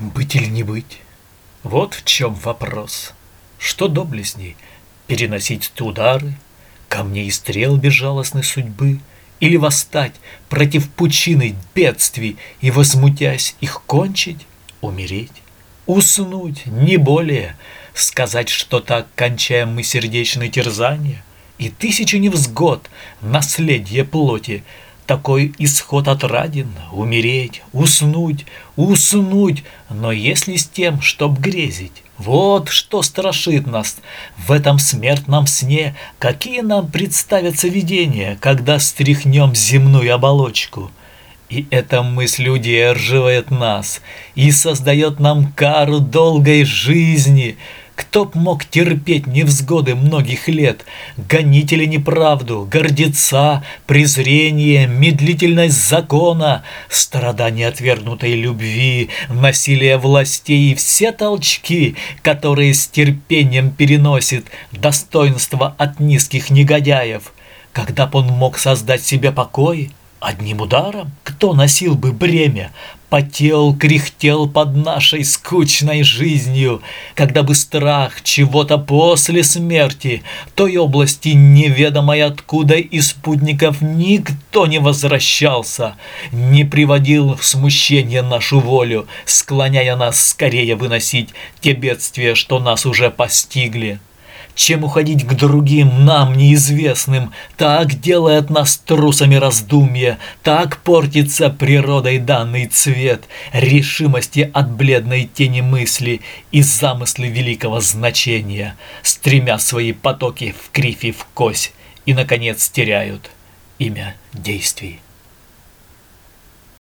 Быть или не быть? Вот в чем вопрос. Что доблестней? Переносить удары, камней и стрел безжалостной судьбы, или восстать против пучины бедствий и, возмутясь, их кончить, умереть, уснуть, не более, сказать, что так кончаем мы сердечные терзания, и тысячи невзгод, наследие плоти, такой исход отраден — умереть, уснуть, уснуть, но если с тем, чтоб грезить. Вот что страшит нас в этом смертном сне, какие нам представятся видения, когда стряхнем земную оболочку. И эта мысль удерживает нас и создает нам кару долгой жизни — кто б мог терпеть невзгоды многих лет, гонители неправду, гордеца, презрение, медлительность закона, страдания отвергнутой любви, насилие властей и все толчки, которые с терпением переносит достоинство от низких негодяев? Когда б он мог создать себе покой, Одним ударом? Кто носил бы бремя? Потел, кряхтел под нашей скучной жизнью, Когда бы страх чего-то после смерти, Той области неведомой откуда из спутников никто не возвращался, Не приводил в смущение нашу волю, Склоняя нас скорее выносить те бедствия, что нас уже постигли чем уходить к другим, нам неизвестным. Так делает нас трусами раздумья, так портится природой данный цвет, решимости от бледной тени мысли и замыслы великого значения, стремя свои потоки в кривь и в кось, и, наконец, теряют имя действий.